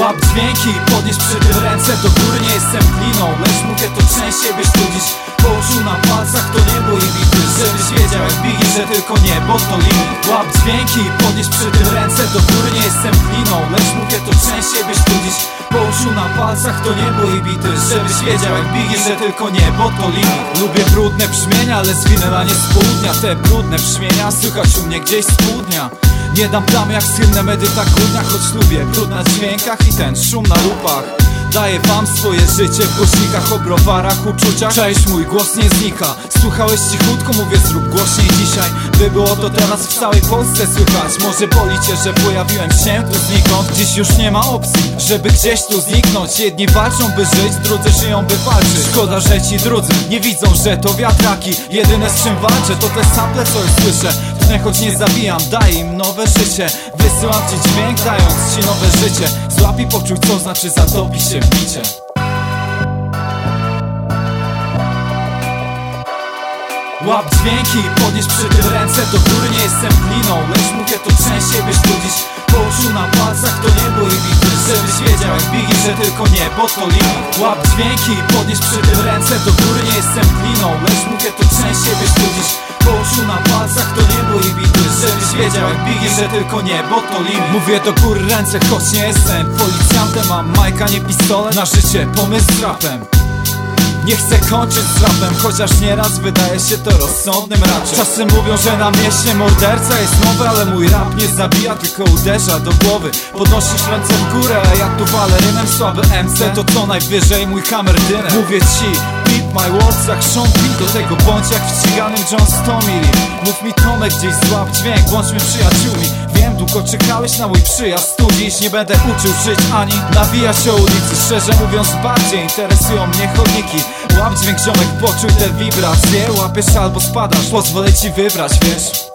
Łap dźwięki, podnieś przy tym ręce do góry Nie jestem gliną, lecz mówię to częściej byś tu dziś na palcach to niebo i bity Żebyś wiedział jak bigi, że tylko niebo to limit. Łap dźwięki, podnieś przy tym ręce do góry Nie jestem gliną, lecz mówię to częściej byś tu dziś na palcach to niebo i bity Żebyś wiedział jak bigi, że tylko niebo to limit. Lubię brudne brzmienia, ale na nie z południa Te brudne brzmienia słychać u mnie gdzieś z południa nie dam tam jak słynne medyta kurnia Choć lubię. Brud na dźwiękach i ten szum na lupach. Daję wam swoje życie w głośnikach, o browarach, uczuciach. Cześć, mój głos nie znika. Słuchałeś cichutko, mówię zrób głośniej dzisiaj By było to teraz w całej Polsce słychać. Może boli cię, że pojawiłem się tu znikąd? Dziś już nie ma opcji, żeby gdzieś tu zniknąć. Jedni walczą by żyć, drudzy żyją by walczyć. Szkoda, że ci drudzy nie widzą, że to wiatraki. Jedyne z czym walczę to te sample, co już słyszę. Tnę, choć nie zabijam, daję im nowe życie. Wysyłam ci dźwięk, dając ci nowe życie. Złap i poczuj, co znaczy zatopić się w bicie Łap dźwięki, podnieś przy tym ręce. Do góry Nie jestem gliną, lecz mówię to częściej byś tu dziś Położył na palcach to niebo i bity Żebyś wiedział jak bigi, że tylko niebo to limit. Łap dźwięki, podnieś przy tym ręce. Do góry Nie jestem gliną, lecz mówię to częściej byś tu dziś Położył na palcach to niebo i bity Żebyś wiedział jak bigi, że tylko niebo to limit. Mówię do góry ręce, choć nie jestem policjantem Mam majka, nie pistolet, na życie pomysł z rapem nie chcę kończyć z rapem, chociaż nieraz wydaje się to rozsądnym raczej Czasem mówią, że na mieście morderca jest nowy Ale mój rap nie zabija, tylko uderza do głowy. Podnosisz ręce w górę, a ja tu walę Słaby MC to co najwyżej mój kamerdyner Mówię ci, my Sean P Do tego bądź jak w ściganym John Stomili. Mów mi Tomek gdzieś złap dźwięk, bądźmy przyjaciółmi. Wiem, długo czekałeś na mój przyjazd tu dziś Nie będę uczył żyć ani nawijać o ulicy. Szczerze mówiąc bardziej interesują mnie chodniki. Łap dźwięk ziomek, poczuj te wibracje. Łapiesz albo spadasz, pozwolę ci wybrać, wiesz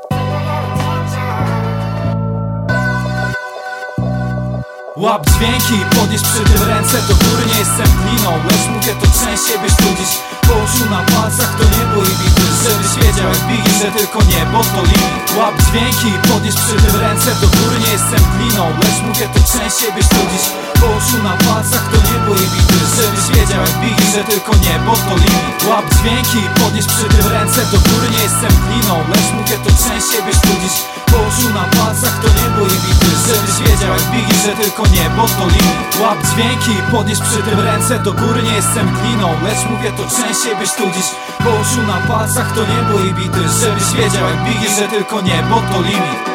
Łap dźwięki, podnieś przy tym ręce do góry Nie jestem gliną, lecz mówię to częściej byś tu dziś Położył na palcach to niebo i bity Żebyś wiedział jak bigi, że tylko niebo to limit. Łap dźwięki, podnieś przy tym ręce do góry Nie jestem gliną, lecz mówię to częściej byś tu dziś Położył na palcach to niebo i bity Żebyś wiedział jak bigi, że tylko niebo to limit. Łap dźwięki, podnieś przy tym ręce do góry Nie jestem gliną, lecz mówię to częściej byś tu dziś Położył na palcach to niebo i bity Żebyś wiedział jak bigi, że tylko niebo to limit. Łap dźwięki, podnieś przy tym ręce do góry Nie jestem gliną, lecz mówię to częściej byś tu dziś Położył na palcach to niebo i bity Żebyś wiedział jak bigi, że tylko niebo to limit